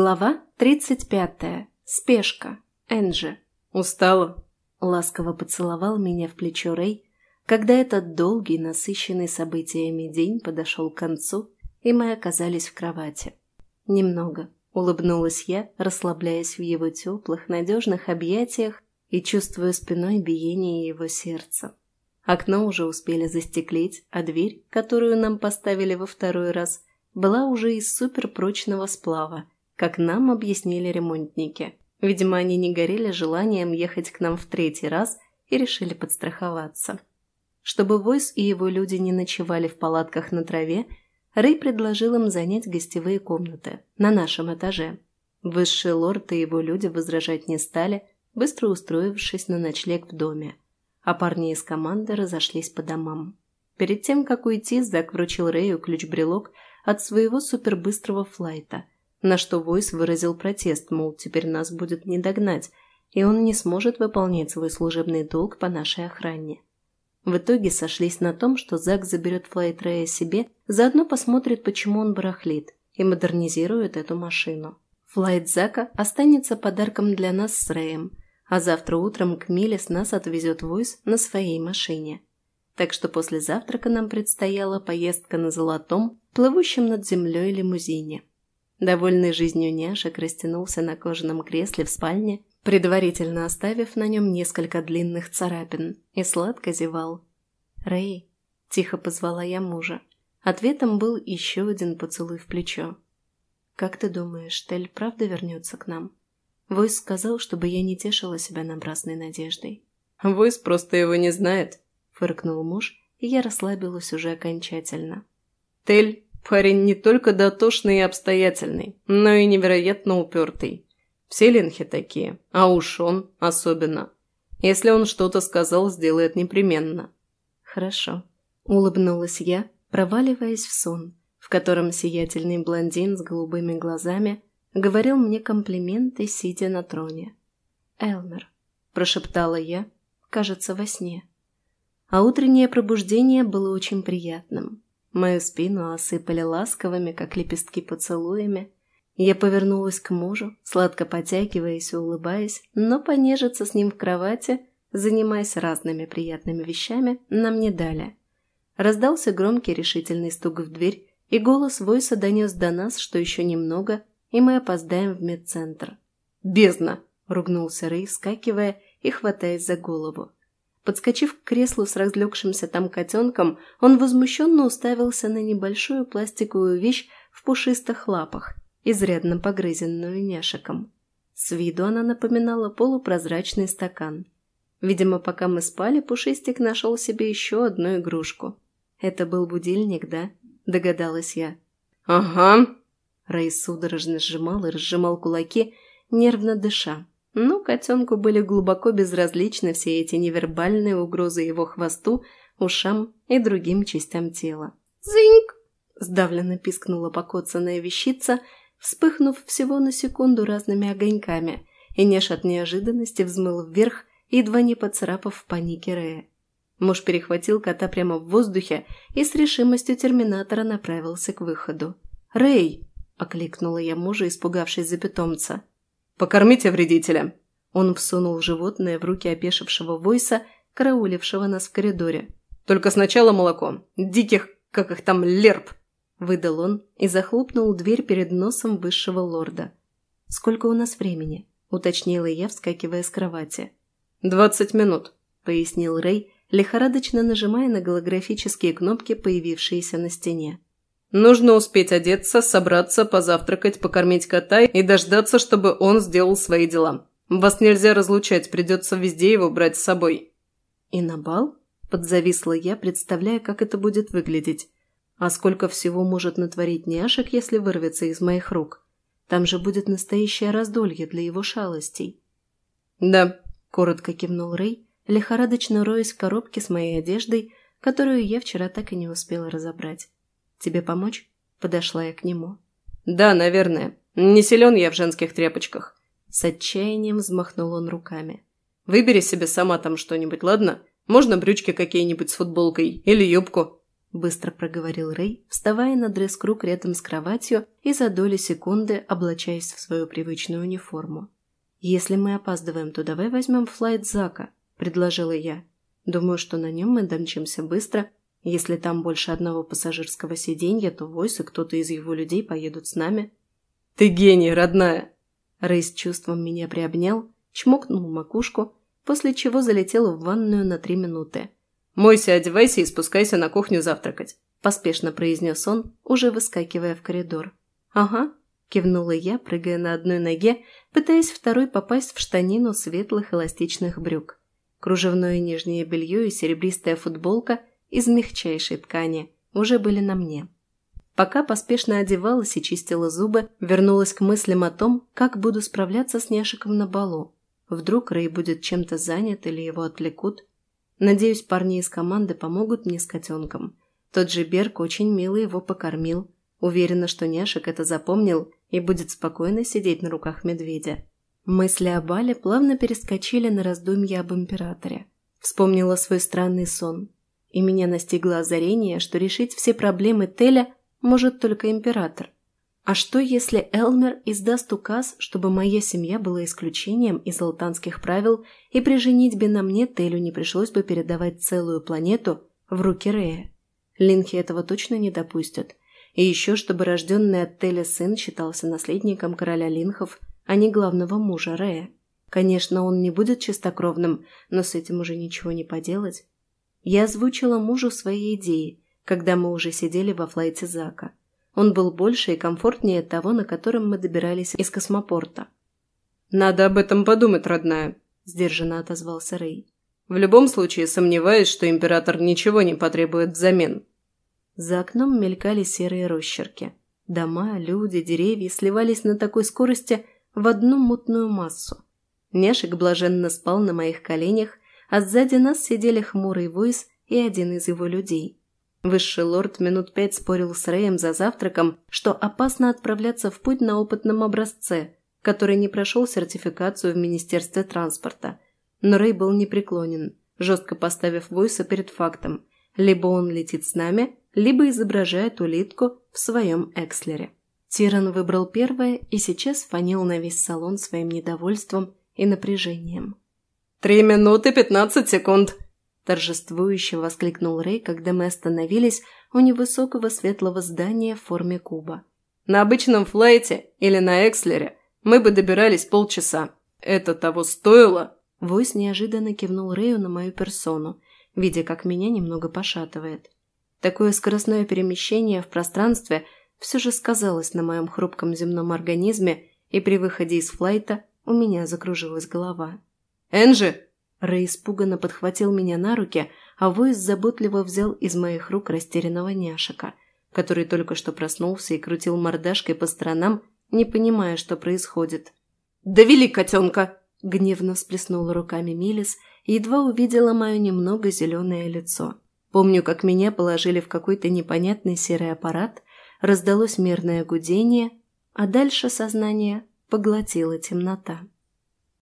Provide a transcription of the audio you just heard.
Глава 35. Спешка. Энджи. «Устала?» Ласково поцеловал меня в плечо Рэй, когда этот долгий, насыщенный событиями день подошел к концу, и мы оказались в кровати. Немного. Улыбнулась я, расслабляясь в его теплых, надежных объятиях и чувствуя спиной биение его сердца. Окно уже успели застеклить, а дверь, которую нам поставили во второй раз, была уже из суперпрочного сплава – как нам объяснили ремонтники. Видимо, они не горели желанием ехать к нам в третий раз и решили подстраховаться. Чтобы Войс и его люди не ночевали в палатках на траве, Рэй предложил им занять гостевые комнаты на нашем этаже. Высший лорд и его люди возражать не стали, быстро устроившись на ночлег в доме, а парни из команды разошлись по домам. Перед тем, как уйти, Зак вручил Рэю ключ-брелок от своего супербыстрого флайта – на что Войс выразил протест, мол, теперь нас будет не догнать, и он не сможет выполнять свой служебный долг по нашей охране. В итоге сошлись на том, что Зак заберет Флайт Рэя себе, заодно посмотрит, почему он барахлит, и модернизирует эту машину. Флайт Зака останется подарком для нас с Рэем, а завтра утром к Милес нас отвезет Войс на своей машине. Так что после завтрака нам предстояла поездка на золотом, плывущем над землей лимузине. Довольный жизнью няшек растянулся на кожаном кресле в спальне, предварительно оставив на нем несколько длинных царапин, и сладко зевал. «Рэй!» – тихо позвала я мужа. Ответом был еще один поцелуй в плечо. «Как ты думаешь, Тель правда вернется к нам?» Войс сказал, чтобы я не тешила себя напрасной надеждой. «Войс просто его не знает», – фыркнул муж, и я расслабилась уже окончательно. «Тель Парень не только дотошный и обстоятельный, но и невероятно упертый. Все ленхи такие, а уж он особенно. Если он что-то сказал, сделает непременно. Хорошо. Улыбнулась я, проваливаясь в сон, в котором сиятельный блондин с голубыми глазами говорил мне комплименты, сидя на троне. «Элмер», – прошептала я, кажется, во сне. А утреннее пробуждение было очень приятным. Мою спину осыпали ласковыми, как лепестки поцелуями. Я повернулась к мужу, сладко потягиваясь и улыбаясь, но понежиться с ним в кровати, занимаясь разными приятными вещами, нам не дали. Раздался громкий решительный стук в дверь, и голос Войса донес до нас, что еще немного, и мы опоздаем в медцентр. «Бездна!» – ругнулся Рэй, вскакивая и хватаясь за голову. Подскочив к креслу с разлегшимся там котенком, он возмущенно уставился на небольшую пластиковую вещь в пушистых лапах, изрядно погрызенную няшиком. С виду она напоминала полупрозрачный стакан. Видимо, пока мы спали, Пушистик нашел себе еще одну игрушку. «Это был будильник, да?» – догадалась я. «Ага». Рэй судорожно сжимал и разжимал кулаки, нервно дыша. Но котенку были глубоко безразличны все эти невербальные угрозы его хвосту, ушам и другим частям тела. «Зиньк!» – сдавленно пискнула покоцанная вещица, вспыхнув всего на секунду разными огоньками, и Неш от неожиданности взмыл вверх, едва не поцарапав в панике Рея. Муж перехватил кота прямо в воздухе и с решимостью терминатора направился к выходу. «Рэй!» – окликнула я мужа, испугавшись за питомца. «Покормите вредителя!» Он всунул животное в руки опешившего Войса, караулившего нас в коридоре. «Только сначала молоко. Диких, как их там, лерп!» Выдал он и захлопнул дверь перед носом высшего лорда. «Сколько у нас времени?» – уточнила я, вскакивая с кровати. «Двадцать минут», – пояснил Рэй, лихорадочно нажимая на голографические кнопки, появившиеся на стене. Нужно успеть одеться, собраться, позавтракать, покормить кота и дождаться, чтобы он сделал свои дела. Вас нельзя разлучать, придется везде его брать с собой». «И на бал?» – подзависла я, представляя, как это будет выглядеть. «А сколько всего может натворить няшек, если вырвется из моих рук? Там же будет настоящее раздолье для его шалостей». «Да», – коротко кивнул Рэй, лихорадочно роясь в коробке с моей одеждой, которую я вчера так и не успела разобрать. «Тебе помочь?» – подошла я к нему. «Да, наверное. Не силен я в женских тряпочках». С отчаянием взмахнул он руками. «Выбери себе сама там что-нибудь, ладно? Можно брючки какие-нибудь с футболкой или юбку». – быстро проговорил Рэй, вставая на дресс-круг рядом с кроватью и за доли секунды облачаясь в свою привычную униформу. «Если мы опаздываем, то давай возьмем флайт Зака», – предложила я. «Думаю, что на нем мы домчимся быстро. Если там больше одного пассажирского сиденья, то Войс и кто-то из его людей поедут с нами». «Ты гений, родная!» Рэй с чувством меня приобнял, чмокнул макушку, после чего залетел в ванную на три минуты – «Мойся, одевайся и спускайся на кухню завтракать», – поспешно произнес он, уже выскакивая в коридор. «Ага», – кивнула я, прыгая на одной ноге, пытаясь второй попасть в штанину светлых эластичных брюк. Кружевное нижнее белье и серебристая футболка из мягчайшей ткани уже были на мне. Пока поспешно одевалась и чистила зубы, вернулась к мыслям о том, как буду справляться с Няшиком на балу. Вдруг Рэй будет чем-то занят или его отвлекут. Надеюсь, парни из команды помогут мне с котенком. Тот же Берг очень мило его покормил. Уверена, что Няшек это запомнил и будет спокойно сидеть на руках медведя. Мысли о Бале плавно перескочили на раздумья об императоре. Вспомнила свой странный сон. И меня настигло озарение, что решить все проблемы Теля может только император. А что, если Элмер издаст указ, чтобы моя семья была исключением из алтанских правил, и при женитьбе на мне Телю не пришлось бы передавать целую планету в руки Рея? Линхи этого точно не допустят. И еще, чтобы рожденный от Теля сын считался наследником короля Линхов, а не главного мужа Рея. Конечно, он не будет чистокровным, но с этим уже ничего не поделать. Я озвучила мужу свои идеи, когда мы уже сидели во флайте Зака. Он был больше и комфортнее того, на котором мы добирались из космопорта. «Надо об этом подумать, родная», – сдержанно отозвался Рэй. «В любом случае сомневаюсь, что император ничего не потребует взамен». За окном мелькали серые росчерки. Дома, люди, деревья сливались на такой скорости в одну мутную массу. Нешик блаженно спал на моих коленях, а сзади нас сидели хмурый Войс и один из его людей. Высший лорд минут пять спорил с Рэем за завтраком, что опасно отправляться в путь на опытном образце, который не прошел сертификацию в Министерстве транспорта. Но Рэй был непреклонен, жестко поставив Войса перед фактом. Либо он летит с нами, либо изображает улитку в своем Экслере. Тиран выбрал первое и сейчас фанил на весь салон своим недовольством и напряжением. «Три минуты пятнадцать секунд!» торжествующе воскликнул Рэй, когда мы остановились у невысокого светлого здания в форме куба. «На обычном флайте или на Экслере мы бы добирались полчаса. Это того стоило?» Войс неожиданно кивнул Рэю на мою персону, видя, как меня немного пошатывает. Такое скоростное перемещение в пространстве все же сказалось на моем хрупком земном организме, и при выходе из флайта у меня закружилась голова. «Энджи, Рэй испуганно подхватил меня на руки, а Войс заботливо взял из моих рук растерянного няшика, который только что проснулся и крутил мордашкой по сторонам, не понимая, что происходит. «Довели котенка!» – гневно всплеснула руками Милис и едва увидела мое немного зеленое лицо. Помню, как меня положили в какой-то непонятный серый аппарат, раздалось мерное гудение, а дальше сознание поглотила темнота.